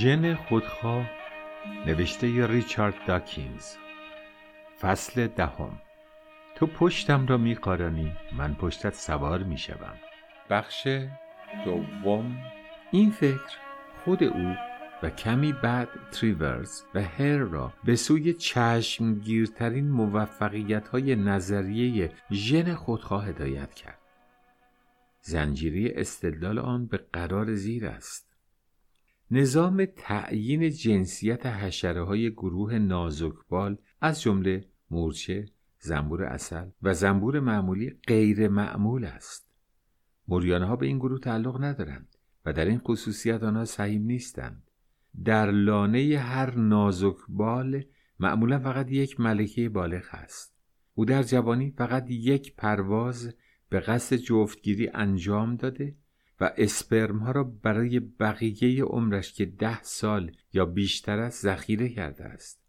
ژن خودخواه نوشته ریچارد داکینز. فصل دهم. تو پشتم را میقارانی من پشتت سوار می‌شوم. بخش دوم. این فکر خود او و کمی بعد تریورز و هر را به سوی چشمگیرترین موفقیت های نظریه ژن خودخواه هدایت کرد. زنجیری استدلال آن به قرار زیر است. نظام تعیین جنسیت حشره های گروه نازکبال از جمله مورچه، زنبور اصل و زنبور معمولی غیر معمول است. موریانه ها به این گروه تعلق ندارند و در این خصوصیت آنها سهیم نیستند. در لانه هر نازکبال معمولا فقط یک ملکه بالغ است. او در جوانی فقط یک پرواز به قصد جفتگیری انجام داده و اسپرم ها را برای بقیه عمرش که ده سال یا بیشتر است ذخیره کرده است.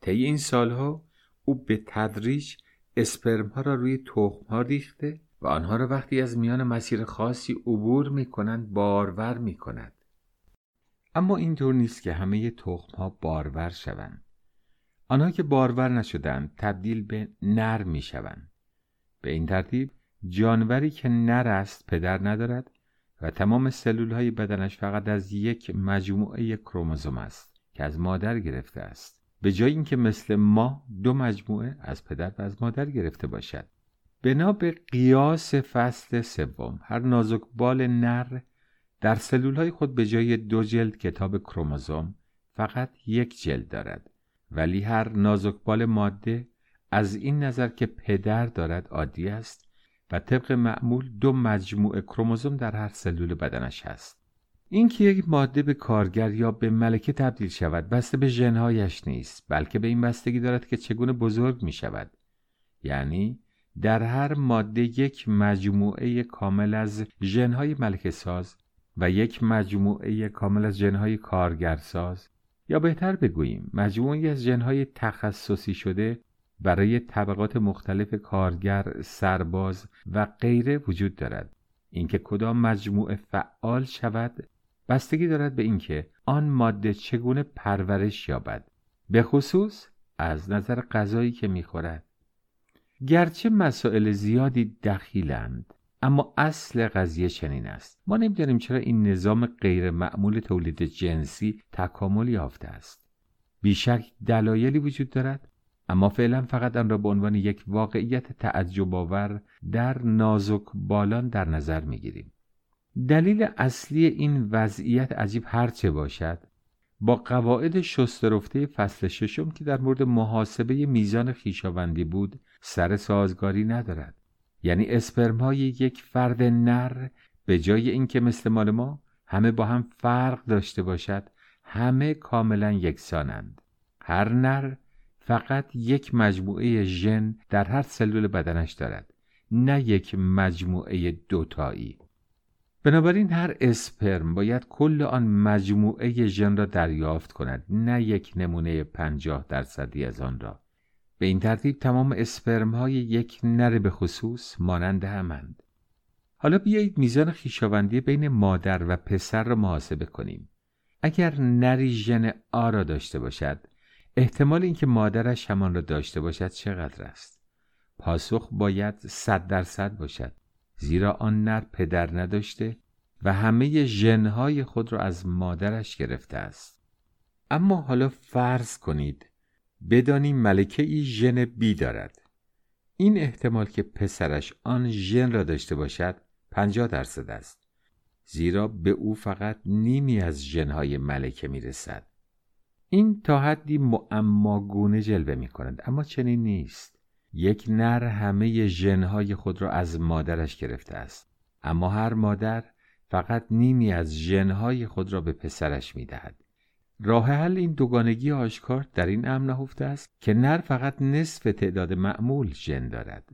طی این سالها او به تدریج اسپرم ها را روی تخم ها ریخته و آنها را وقتی از میان مسیر خاصی عبور می کنند بارور می کند اما اینطور نیست که همه تخم ها بارور شوند. آنها که بارور نشدند تبدیل به نر می شوند به این ترتیب جانوری که نر است پدر ندارد. و تمام سلول های بدنش فقط از یک مجموعه کروموزوم است که از مادر گرفته است. به جای اینکه مثل ما دو مجموعه از پدر و از مادر گرفته باشد. بنا به قیاس فصل سوم هر نازک بال نر در سلول های خود به جای دو جلد کتاب کروموزوم فقط یک جلد دارد. ولی هر نازک بال ماده از این نظر که پدر دارد عادی است و طبق معمول دو مجموعه کروموزوم در هر سلول بدنش هست. اینکه یک ماده به کارگر یا به ملکه تبدیل شود بسته به ژنهایش نیست بلکه به این بستگی دارد که چگونه بزرگ می شود یعنی در هر ماده یک مجموعه کامل از ژنهای ملکه ساز و یک مجموعه کامل از ژنهای کارگرساز یا بهتر بگوییم مجموعی از ژنهای تخصصی شده برای طبقات مختلف کارگر، سرباز و غیره وجود دارد. اینکه کدام مجموعه فعال شود بستگی دارد به اینکه آن ماده چگونه پرورش یابد. به خصوص از نظر غذایی که می‌خورد. گرچه مسائل زیادی دخیلند اما اصل قضیه چنین است. ما نمی‌دانیم چرا این نظام غیر معمول تولید جنسی تکامل یافته است. بیشک دلایلی وجود دارد اما فعلا فقط آن را به عنوان یک واقعیت تعجب آور در نازک بالان در نظر می‌گیریم. دلیل اصلی این وضعیت عجیب هرچه باشد با قواعد شسترفته فصل ششم که در مورد محاسبه میزان خیشاوندی بود سر سازگاری ندارد. یعنی اسپرم های یک فرد نر به جای اینکه مثل مال ما همه با هم فرق داشته باشد همه کاملا یکسانند. هر نر فقط یک مجموعه ژن در هر سلول بدنش دارد نه یک مجموعه دوتایی. بنابراین هر اسپرم باید کل آن مجموعه ژن را دریافت کند نه یک نمونه پنجاه درصدی از آن را. به این ترتیب تمام اسپرم های یک نر به خصوص مانند همند. حالا بیایید میزان خیشاوندی بین مادر و پسر را محاسبه کنیم. اگر نری ژن آ را داشته باشد احتمال اینکه مادرش همان را داشته باشد چقدر است؟ پاسخ باید صد درصد باشد. زیرا آن نر پدر نداشته و همه ژنهای خود را از مادرش گرفته است. اما حالا فرض کنید بدانیم ملکه ای ژن بی دارد. این احتمال که پسرش آن ژن را داشته باشد پنجاه درصد است. زیرا به او فقط نیمی از ژنهای ملکه می‌رسد. این تا حدی معماگونه جلوه می کند اما چنین نیست. یک نر همه ژنهای خود را از مادرش گرفته است. اما هر مادر فقط نیمی از ژنهای خود را به پسرش می دهد. راه حل این دوگانگی آشکار در این امر نهفته است که نر فقط نصف تعداد معمول ژن دارد.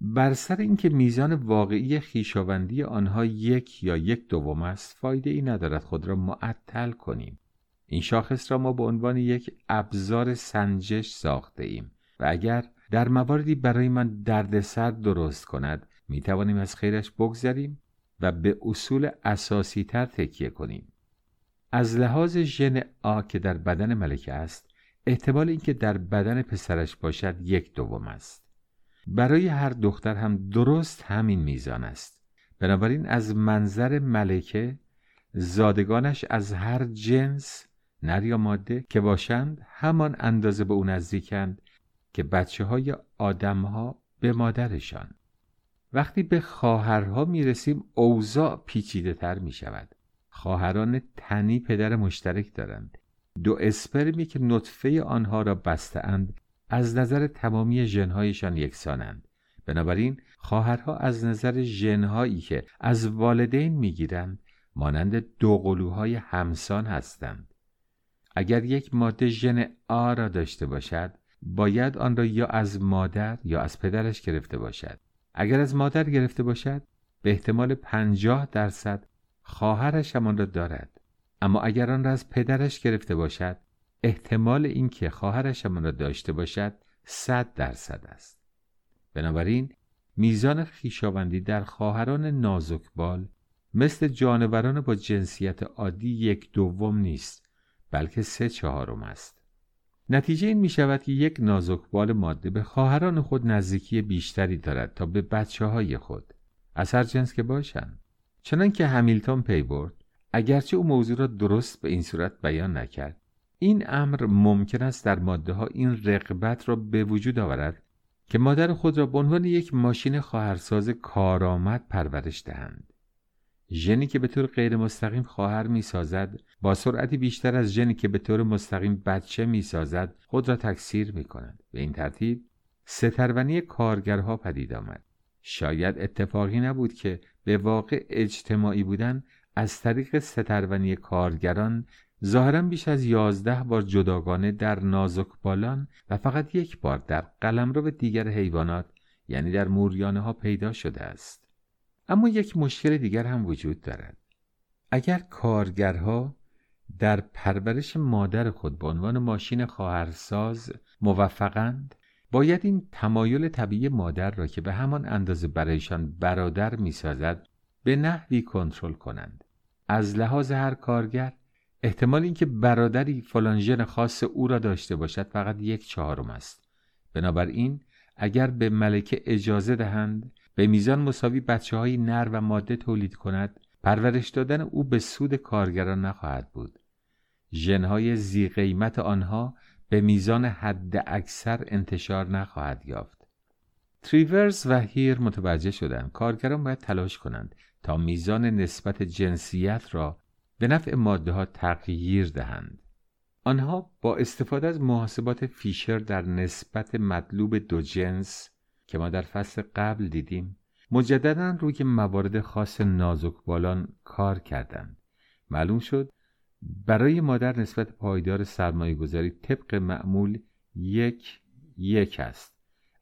بر سر اینکه میزان واقعی خیشاوندی آنها یک یا یک دوم است فایده ای ندارد خود را معطل کنیم. این شاخص را ما به عنوان یک ابزار سنجش ساخته ایم و اگر در مواردی برای من دردسر درست کند می توانیم از خیرش بگذریم و به اصول اساسی تر تکیه کنیم. از لحاظ ژن آ که در بدن ملکه است احتمال اینکه در بدن پسرش باشد یک دوم است. برای هر دختر هم درست همین میزان است. بنابراین از منظر ملکه زادگانش از هر جنس نر یا ماده که باشند همان اندازه به او نزدیکند که بچه های آدم ها به مادرشان. وقتی به خواهرها می رسیم اوضاع پیچیده تر می شود خواهران تنی پدر مشترک دارند. دو اسپرمی که نطفه آنها را بستهاند از نظر تمامی ژنهایشان یکسانند. بنابراین خواهرها از نظر ژنهایی که از والدین می‌گیرند مانند دو قلوهای همسان هستند. اگر یک ماده ژن آ را داشته باشد باید آن را یا از مادر یا از پدرش گرفته باشد. اگر از مادر گرفته باشد به احتمال پنجاه درصد خواهرش همان را دارد. اما اگر آن را از پدرش گرفته باشد احتمال اینکه خواهرش همان را داشته باشد صد درصد است. بنابراین میزان خیشاوندی در خواهران نازکبال مثل جانوران با جنسیت عادی یک دوم نیست. بلکه سه چهارم است. نتیجه این می شود که یک نازکبال ماده به خواهران خود نزدیکی بیشتری دارد تا به بچه های خود. از هر جنس که باشند چنان که همیلتون پی برد اگرچه او موضوع را درست به این صورت بیان نکرد این امر ممکن است در ماده ها این رقبت را به وجود آورد که مادر خود را به عنوان یک ماشین خواهرساز کارآمد پرورش دهند. ژنی که به طور غیر مستقیم خواهر می سازد با سرعتی بیشتر از ژنی که به طور مستقیم بچه می سازد خود را تکثیر می کند به این ترتیب سترونی کارگرها پدید آمد. شاید اتفاقی نبود که به واقع اجتماعی بودن از طریق سترونی کارگران ظاهرا بیش از یازده بار جداگانه در نازک بالان و فقط یک بار در قلمرو دیگر حیوانات یعنی در موریانه ها پیدا شده است. اما یک مشکل دیگر هم وجود دارد. اگر کارگرها در پرورش مادر خود به عنوان ماشین خواهرساز موفقند باید این تمایل طبیعی مادر را که به همان اندازه برایشان برادر می‌سازد به نحوی کنترل کنند. از لحاظ هر کارگر احتمال اینکه برادری فلان ژن خاص او را داشته باشد فقط یک چهارم است. بنابراین اگر به ملکه اجازه دهند به میزان مساوی بچه های نر و ماده تولید کند پرورش دادن او به سود کارگران نخواهد بود. ژنهای زی قیمت آنها به میزان حد اکثر انتشار نخواهد یافت. تریورز و هیر متوجه شدند کارگران باید تلاش کنند تا میزان نسبت جنسیت را به نفع ماده ها تغییر دهند. آنها با استفاده از محاسبات فیشر در نسبت مطلوب دو جنس که ما در فصل قبل دیدیم مجددا روی موارد خاص نازک بالان کار کردند. معلوم شد برای مادر نسبت پایدار سرمایه گذاری طبق معمول یک یک است.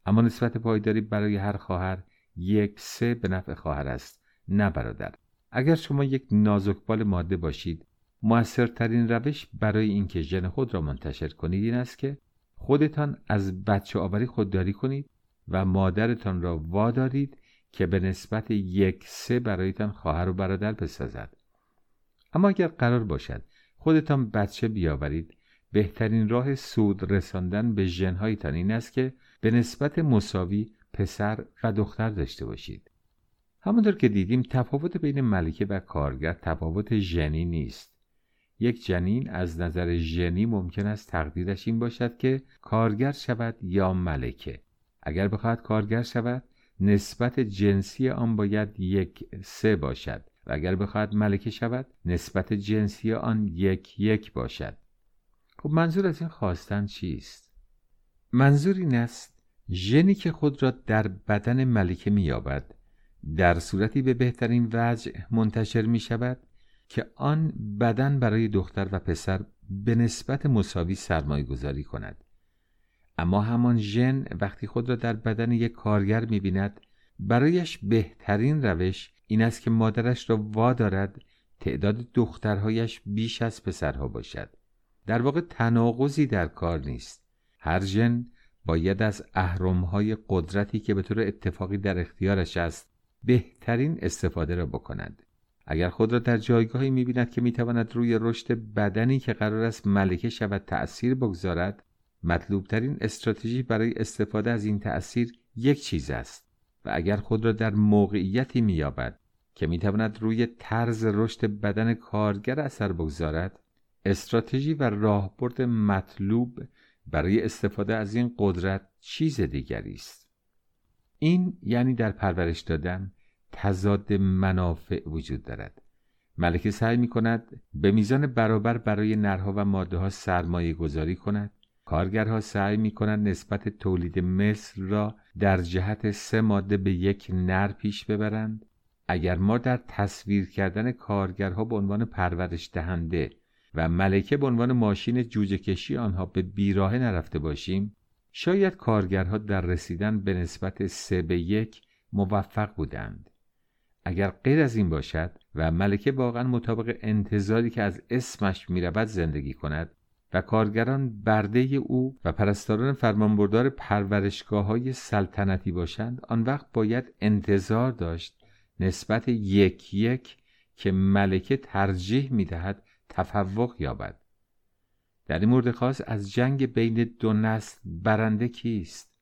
اما نسبت پایداری برای هر خواهر یک سه به نفع خواهر است نه برادر. اگر شما یک نازکبال ماده باشید موثرترین روش برای اینکه ژن خود را منتشر کنید این است که خودتان از بچه آوری خودداری کنید و مادرتان را وادارید که به نسبت یک سه برایتان خواهر و برادر بسازد. اما اگر قرار باشد خودتان بچه بیاورید بهترین راه سود رساندن به ژنهایتان این است که به نسبت مساوی پسر و دختر داشته باشید. همانطور که دیدیم تفاوت بین ملکه و کارگر تفاوت ژنی نیست. یک جنین از نظر ژنی ممکن است تقدیرش این باشد که کارگر شود یا ملکه. اگر بخواهد کارگر شود نسبت جنسی آن باید یک سه باشد و اگر بخواهد ملکه شود نسبت جنسی آن یک یک باشد خب منظور از این خواستن چیست؟ منظور این است ژنی که خود را در بدن ملکه مییابد در صورتی به بهترین وجه منتشر می شود که آن بدن برای دختر و پسر به نسبت مساوی سرمایه گذاری کند اما همان ژن وقتی خود را در بدن یک کارگر می بیند برایش بهترین روش این است که مادرش را وادارد تعداد دخترهایش بیش از پسرها باشد. در واقع تناقضی در کار نیست. هر ژن باید از اهرمهای قدرتی که به طور اتفاقی در اختیارش است بهترین استفاده را بکنند اگر خود را در جایگاهی می‌بیند که می‌تواند روی رشد بدنی که قرار است ملکه شود تأثیر بگذارد مطلوبترین استراتژی برای استفاده از این تأثیر یک چیز است و اگر خود را در موقعیتی مییابد که می‌تواند روی طرز رشد بدن کارگر اثر بگذارد استراتژی و راهبرد مطلوب برای استفاده از این قدرت چیز دیگری است. این یعنی در پرورش دادن تضاد منافع وجود دارد. ملکه سعی می کند به میزان برابر برای نرها و ماده ها سرمایه گذاری کند کارگرها سعی می کنند نسبت تولید مثل را در جهت سه ماده به یک نر پیش ببرند. اگر ما در تصویر کردن کارگرها به عنوان پرورش دهنده و ملکه به عنوان ماشین جوجه کشی آنها به بیراه نرفته باشیم شاید کارگرها در رسیدن به نسبت سه به یک موفق بودند. اگر غیر از این باشد و ملکه واقعا مطابق انتظاری که از اسمش می‌رود زندگی کند و کارگران برده او و پرستاران فرمانبردار پرورشگاه های سلطنتی باشند آن وقت باید انتظار داشت نسبت یک یک که ملکه ترجیح می‌دهد تفوق یابد. در این مورد خاص از جنگ بین دو نسل برنده کیست؟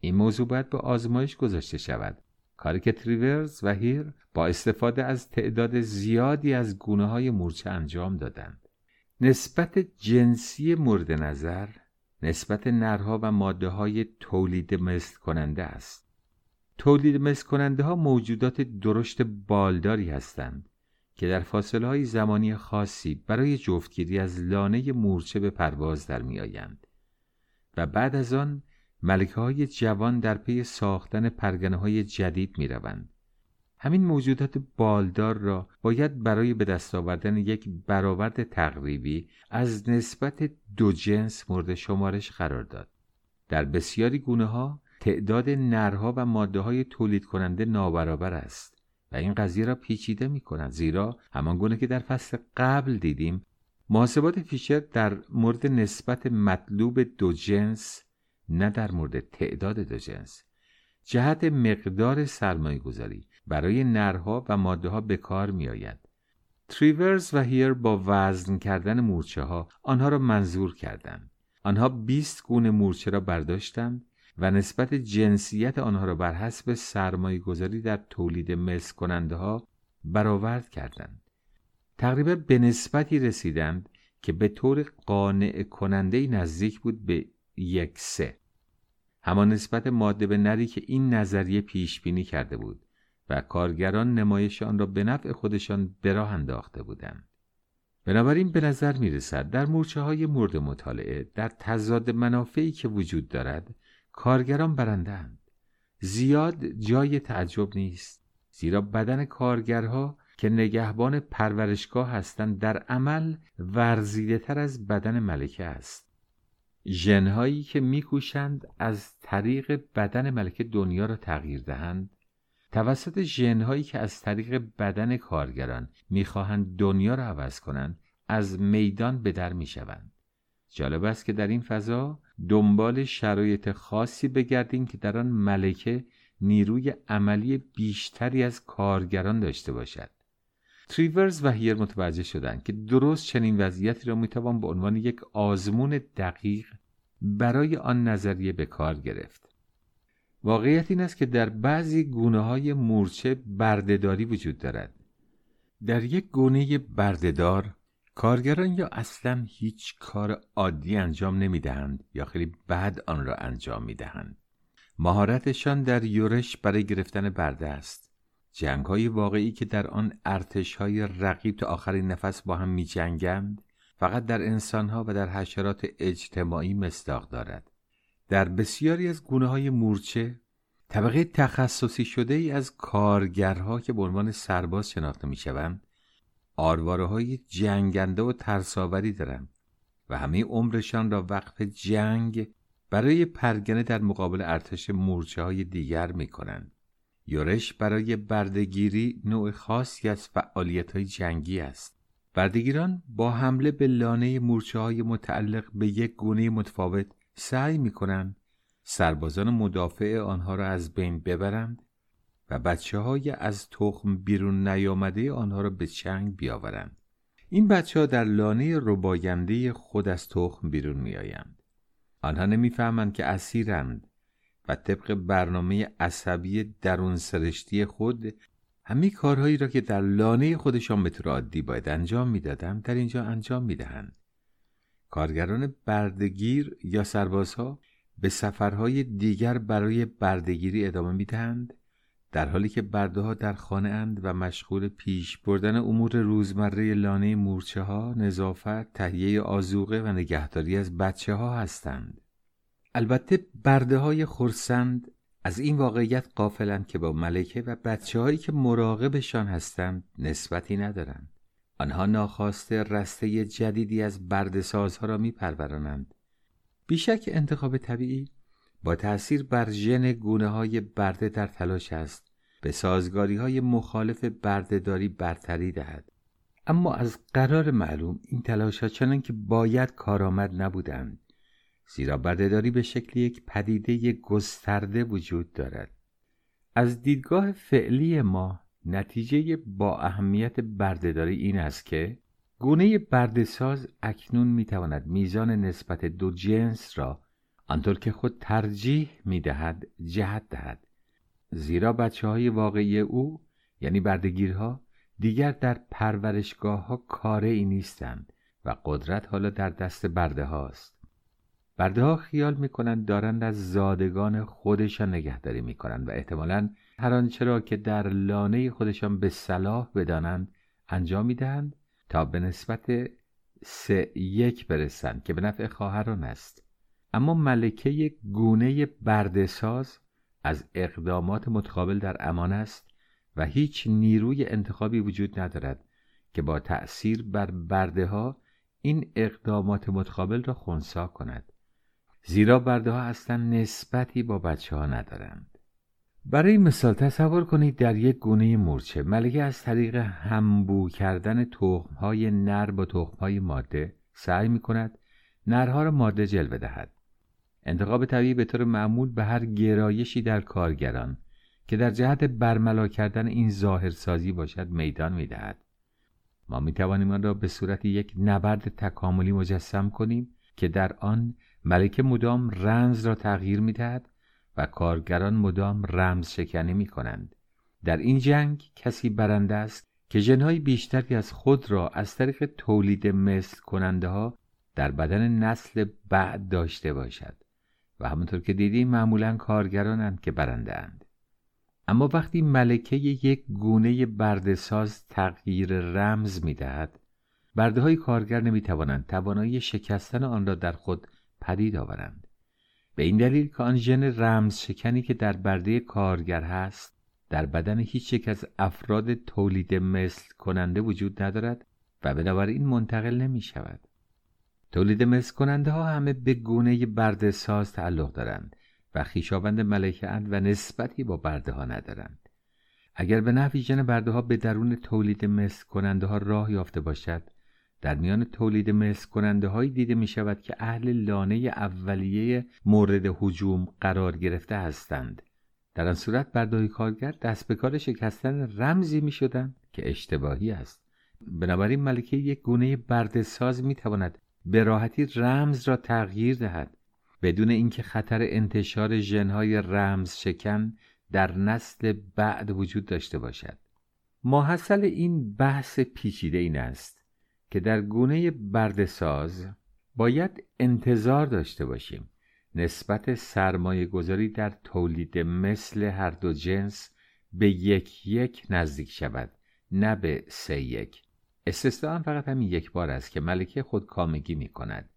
این موضوع باید به آزمایش گذاشته شود. کاری که تریورز و هیر با استفاده از تعداد زیادی از گونه های مورچه انجام دادند. نسبت جنسی مورد نظر نسبت نرها و ماده های تولید مثل کننده است تولید مثل کننده ها موجودات درشت بالداری هستند که در فاصله های زمانی خاصی برای جفتگیری از لانه مورچه به پرواز در می آیند و بعد از آن ملکه های جوان در پی ساختن پرگنه های جدید می روند. همین موجودات بالدار را باید برای به دست آوردن یک برآورد تقریبی از نسبت دو جنس مورد شمارش قرار داد. در بسیاری گونه ها تعداد نرها و ماده های تولید کننده نابرابر است. و این قضیه را پیچیده می کند زیرا همان گونه که در فصل قبل دیدیم محاسبات فیشر در مورد نسبت مطلوب دو جنس نه در مورد تعداد دو جنس جهت مقدار سرمایه گذاری برای نرها و ماده ها به کار می آید. تریورز و هیر با وزن کردن مورچه ها آنها را منظور کردند. آنها 20 گونه مورچه را برداشتند و نسبت جنسیت آنها را بر حسب سرمایه گذاری در تولید مثل کننده ها برآورد کردند. تقریبا به نسبتی رسیدند که به طور قانع کننده نزدیک بود به یک سه. همان نسبت ماده به نری که این نظریه پیش بینی کرده بود و کارگران نمایش آن را به نفع خودشان به راه انداخته بودند. بنابراین به نظر می رسد در مورچه های مورد مطالعه در تضاد منافعی که وجود دارد کارگران برندند زیاد جای تعجب نیست زیرا بدن کارگرها که نگهبان پرورشگاه هستند در عمل ورزیده تر از بدن ملکه است. ژنهایی که میکوشند از طریق بدن ملکه دنیا را تغییر دهند. توسط ژنهایی که از طریق بدن کارگران می‌خواهند دنیا را عوض کنند از میدان به در می‌شوند. جالب است که در این فضا دنبال شرایط خاصی بگردیم که در آن ملکه نیروی عملی بیشتری از کارگران داشته باشد. تریورز و هیر متوجه شدند که درست چنین وضعیتی را می‌توان به عنوان یک آزمون دقیق برای آن نظریه به کار گرفت. واقعیت این است که در بعضی گونه های مورچه بردهداری وجود دارد در یک گونه بردهدار کارگران یا اصلا هیچ کار عادی انجام نمی دهند یا خیلی بد آن را انجام می دهند. مهارتشان در یورش برای گرفتن برده است. جنگ های واقعی که در آن ارتش های رقیب تا آخرین نفس با هم می جنگند فقط در انسان ها و در حشرات اجتماعی مصداق دارد. در بسیاری از گونه های مورچه طبقه تخصصی شده ای از کارگرها که به عنوان سرباز شناخته می شوند آرواره های جنگنده و ترساوری دارند و همه عمرشان را وقف جنگ برای پرگنه در مقابل ارتش مورچه های دیگر می کنند. یورش برای بردگیری نوع خاصی از فعالیت های جنگی است. بردگیران با حمله به لانه مورچه های متعلق به یک گونه متفاوت سعی می کنند سربازان مدافع آنها را از بین ببرند و بچه های از تخم بیرون نیامده آنها را به چنگ بیاورند. این بچه ها در لانه رباینده خود از تخم بیرون میآیند. آنها نمی‌فهمند که اسیرند و طبق برنامه عصبی درون سرشتی خود همه کارهایی را که در لانه خودشان به طور عادی باید انجام می‌دادند در اینجا انجام می‌دهند. کارگران بردگیر یا سربازها به سفرهای دیگر برای بردگیری ادامه می‌دهند در حالی که برده ها در خانه اند و مشغول پیش بردن امور روزمره لانه مورچه ها، نظافت، تهیه آزوقه و نگهداری از بچه ها هستند. البته برده های خورسند از این واقعیت قافلند که با ملکه و بچه هایی که مراقبشان هستند نسبتی ندارند. آنها ناخواسته رسته جدیدی از بردسازها را میپرورانند. بیشک انتخاب طبیعی با تأثیر بر ژن گونه های برده در تلاش است. به سازگاری های مخالف بردهداری برتری دهد. اما از قرار معلوم این تلاش ها چنان که باید کارآمد نبودند زیرا بردهداری به شکل یک پدیده گسترده وجود دارد. از دیدگاه فعلی ما نتیجه با اهمیت بردهداری این است که گونه بردهساز اکنون می‌تواند میزان نسبت دو جنس را آنطور که خود ترجیح می‌دهد جهت دهد. زیرا بچه های واقعی او یعنی بردگیرها دیگر در پرورشگاه ها کاره ای نیستند و قدرت حالا در دست برده هاست برده ها خیال می‌کنند دارند از زادگان خودشان نگهداری می‌کنند و احتمالا هر آنچه را که در لانه خودشان به صلاح بدانند انجام می‌دهند تا به نسبت سه یک برسند که به نفع خواهران است. اما ملکه گونه بردهساز از اقدامات متقابل در امان است و هیچ نیروی انتخابی وجود ندارد که با تأثیر بر برده ها این اقدامات متقابل را خونسا کند. زیرا برده ها اصلا نسبتی با بچه ها ندارند. برای مثال تصور کنید در یک گونه مورچه ملکه از طریق همبو کردن تخم های نر با تخم های ماده سعی می کند نرها را ماده جلوه دهد. انتخاب طبیعی به طور معمول به هر گرایشی در کارگران که در جهت برملا کردن این ظاهرسازی باشد میدان می‌دهد. ما می توانیم آن را به صورت یک نبرد تکاملی مجسم کنیم که در آن ملکه مدام رمز را تغییر می دهد و کارگران مدام رمز شکنی می کنند. در این جنگ کسی برنده است که جنهای بیشتری از خود را از طریق تولید مثل کننده ها در بدن نسل بعد داشته باشد. و همونطور که دیدیم معمولا کارگرانند که برنده اند. اما وقتی ملکه یک گونه بردهساز تغییر رمز می دهد برده های کارگر نمی توانند توانایی شکستن آن را در خود پدید آورند. به این دلیل که آن ژن رمز شکنی که در برده کارگر هست در بدن هیچ یک از افراد تولید مثل کننده وجود ندارد و بنابراین منتقل نمی شود. تولید مثل کننده ها همه به گونه برده ساز تعلق دارند و خیشاوند ملکه اند و نسبتی با برده ها ندارند. اگر به نحوی ژن برده ها به درون تولید مثل کننده ها راه یافته باشد در میان تولید مثل کننده هایی دیده می شود که اهل لانه اولیه مورد حجوم قرار گرفته هستند. در آن صورت بردهی کارگر دست به کار شکستن رمزی می شدن که اشتباهی است. بنابراین ملکه یک گونه برده ساز می تواند به راحتی رمز را تغییر دهد. بدون اینکه خطر انتشار ژنهای رمز شکن در نسل بعد وجود داشته باشد. ماحصل این بحث پیچیده این است. که در گونه بردساز باید انتظار داشته باشیم نسبت سرمایه گذاری در تولید مثل هر دو جنس به یک یک نزدیک شود نه به سه یک. استثنا فقط همین یک بار است که ملکه خود کامگی می کند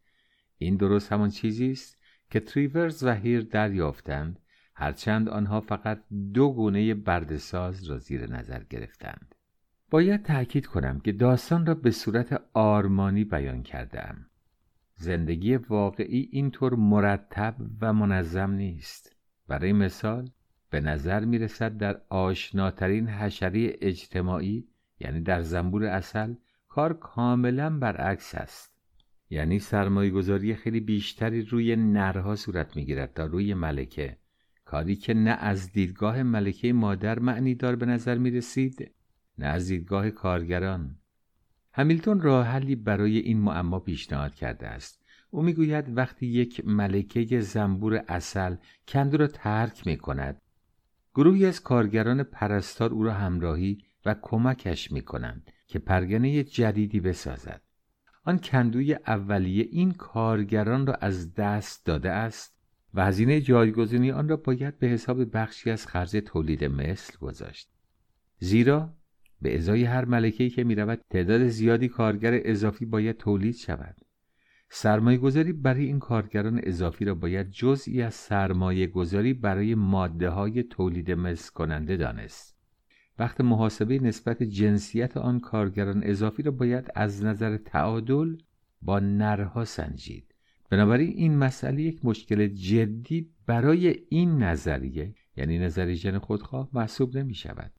این درست همان چیزی است که تریورز و هیر دریافتند هرچند آنها فقط دو گونه بردساز را زیر نظر گرفتند. باید تأکید کنم که داستان را به صورت آرمانی بیان کردم. زندگی واقعی اینطور مرتب و منظم نیست. برای مثال به نظر می رسد در آشناترین حشره اجتماعی یعنی در زنبور اصل کار کاملا برعکس است. یعنی سرمایه گذاری خیلی بیشتری روی نرها صورت می گیرد تا روی ملکه. کاری که نه از دیدگاه ملکه مادر معنی دار به نظر می رسید نه از دیدگاه کارگران. همیلتون راه حلی برای این معما پیشنهاد کرده است. او می‌گوید وقتی یک ملکه زنبور اصل کندو را ترک می کند گروهی از کارگران پرستار او را همراهی و کمکش می کنند که پرگنه جدیدی بسازد. آن کندوی اولیه این کارگران را از دست داده است و هزینه جایگزینی آن را باید به حساب بخشی از خرج تولید مثل گذاشت. زیرا به ازای هر ملکه‌ای که می‌رود تعداد زیادی کارگر اضافی باید تولید شود. سرمایه گذاری برای این کارگران اضافی را باید جزئی از سرمایه گذاری برای ماده های تولید مثل کننده دانست. وقت محاسبه نسبت جنسیت آن کارگران اضافی را باید از نظر تعادل با نرها سنجید. بنابراین این مسئله یک مشکل جدی برای این نظریه یعنی نظریه ژن خودخواه محسوب نمی شود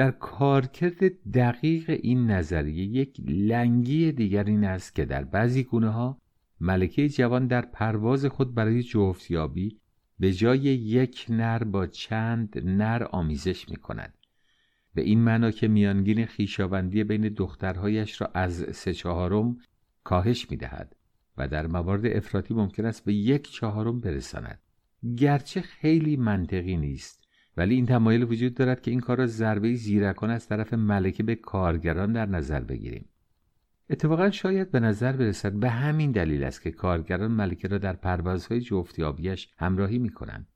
در کارکرد دقیق این نظریه یک لنگی دیگر این است که در بعضی گونه ها ملکه جوان در پرواز خود برای جفتیابی به جای یک نر با چند نر آمیزش می کند به این معنا که میانگین خیشاوندی بین دخترهایش را از سه چهارم کاهش می دهد و در موارد افراطی ممکن است به یک چهارم برساند. گرچه خیلی منطقی نیست ولی این تمایل وجود دارد که این کار را ضربه زیرکان از طرف ملکه به کارگران در نظر بگیریم. اتفاقا شاید به نظر برسد به همین دلیل است که کارگران ملکه را در پروازهای جفتیابیش همراهی می کنند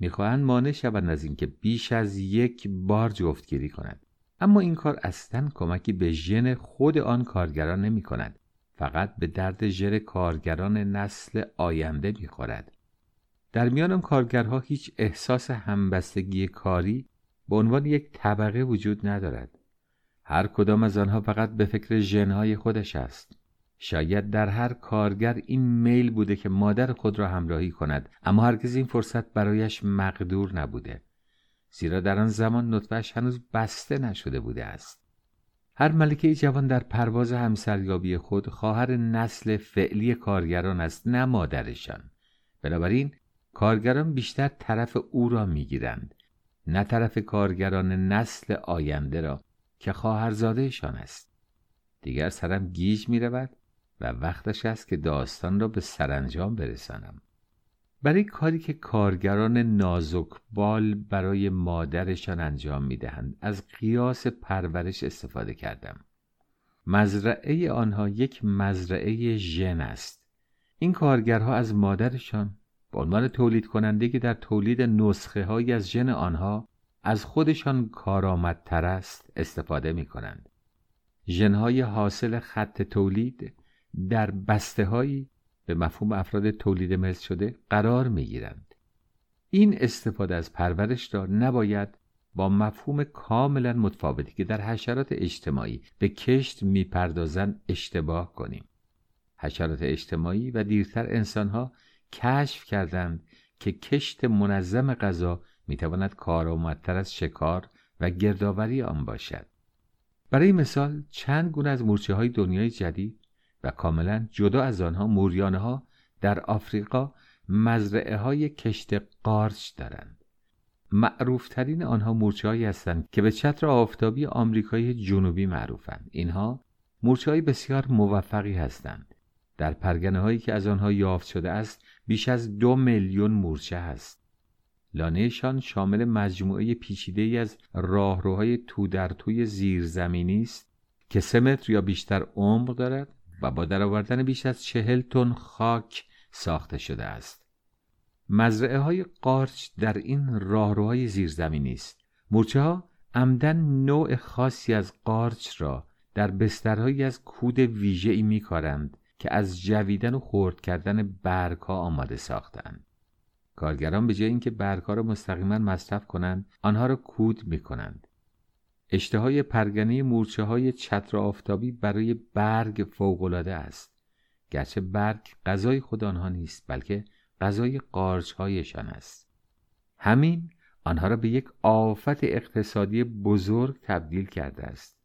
می‌خواهند مانع شوند از اینکه بیش از یک بار جفتگیری کند اما این کار اصلا کمکی به ژن خود آن کارگران نمی کند فقط به درد ژن کارگران نسل آینده می‌خورد. در میان آن کارگرها هیچ احساس همبستگی کاری به عنوان یک طبقه وجود ندارد. هر کدام از آنها فقط به فکر ژنهای خودش است. شاید در هر کارگر این میل بوده که مادر خود را همراهی کند اما هرگز این فرصت برایش مقدور نبوده. زیرا در آن زمان نطفهش هنوز بسته نشده بوده است. هر ملکه جوان در پرواز همسریابی خود خواهر نسل فعلی کارگران است نه مادرشان. بنابراین کارگران بیشتر طرف او را می‌گیرند نه طرف کارگران نسل آینده را که خواهرزادهشان است. دیگر سرم گیج می رود و وقتش است که داستان را به سرانجام برسانم. برای کاری که کارگران نازک بال برای مادرشان انجام می دهند از قیاس پرورش استفاده کردم. مزرعه آنها یک مزرعه ژن است. این کارگرها از مادرشان به عنوان تولید کننده که در تولید نسخه های از ژن آنها از خودشان کارآمدتر است استفاده می کنند ژنهای حاصل خط تولید در بسته هایی به مفهوم افراد تولید مثل شده قرار می گیرند. این استفاده از پرورش را نباید با مفهوم کاملا متفاوتی که در حشرات اجتماعی به کشت می‌پردازند اشتباه کنیم حشرات اجتماعی و دیرتر انسانها کشف کردند که کشت منظم غذا می‌تواند کارآمدتر از شکار و گردآوری آن باشد. برای مثال چند گونه از مورچه های دنیای جدید و کاملا جدا از آنها موریانه ها در آفریقا مزرعه های کشت قارچ دارند. معروفترین آنها مورچه هستند که به چتر آفتابی آمریکای جنوبی معروفند. اینها مورچه های بسیار موفقی هستند. در پرگنه هایی که از آنها یافت شده است بیش از دو میلیون مورچه است لانهشان شامل مجموعه پیچیده ای از راهروهای تو در توی زیرزمینی است که سه متر یا بیشتر عمق دارد و با درآوردن بیش از چهل تن خاک ساخته شده است. مزرعه های قارچ در این راهروهای زیرزمینی است. مورچه ها عمدن نوع خاصی از قارچ را در بسترهایی از کود ویژه‌ای میکارند. که از جویدن و خرد کردن برگها آماده ساختند کارگران به جای اینکه برگها را مستقیما مصرف کنند آنها را کود می کنند اشتهای پرگنه مورچه های چتر آفتابی برای برگ فوقالعاده است. گرچه برگ غذای خود آنها نیست بلکه غذای قارچ هایشان است. همین آنها را به یک آفت اقتصادی بزرگ تبدیل کرده است.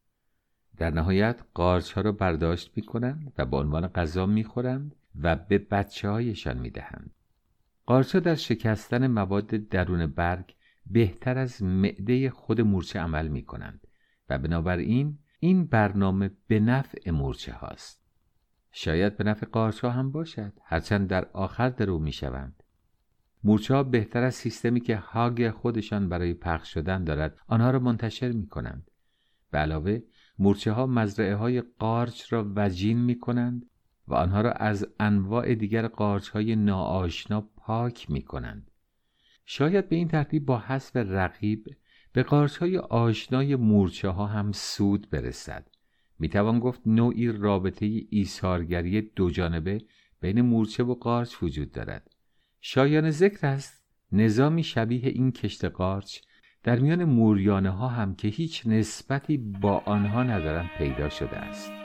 در نهایت قارچ ها را برداشت می کنند و به عنوان غذا می خورند و به بچه هایشان می دهند قارچها در شکستن مواد درون برگ بهتر از معده خود مورچه عمل می کنند و بنابراین این برنامه به نفع مورچه هاست. شاید به نفع قارچ هم باشد هرچند در آخر درو می شوند. مورچه ها بهتر از سیستمی که هاگ خودشان برای پخش شدن دارد آنها را منتشر می کنند. به علاوه مورچه ها مزرعه های قارچ را وجین می کنند و آنها را از انواع دیگر قارچ های ناآشنا پاک می کنند. شاید به این ترتیب با حذف رقیب به قارچ های آشنای مورچه ها هم سود برسد. می توان گفت نوعی رابطه ایثارگری دو جانبه بین مورچه و قارچ وجود دارد. شایان ذکر است نظامی شبیه این کشت قارچ در میان موریانه ها هم که هیچ نسبتی با آنها ندارند پیدا شده است.